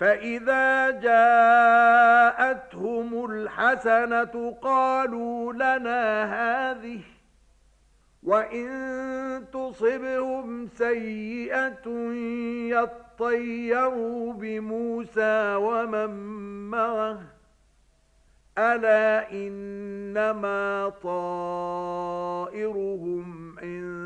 فإذا جاءتهم الحسنة قالوا لنا هذه وإن تصبهم سيئة يطيروا بموسى ومن معه ألا إنما طائرهم عند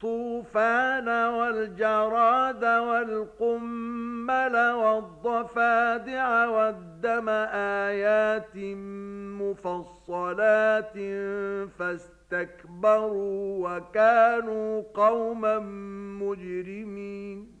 الطوفان والجراد والقمل والضفادع والدم آيات مفصلات فاستكبروا وكانوا قوما مجرمين.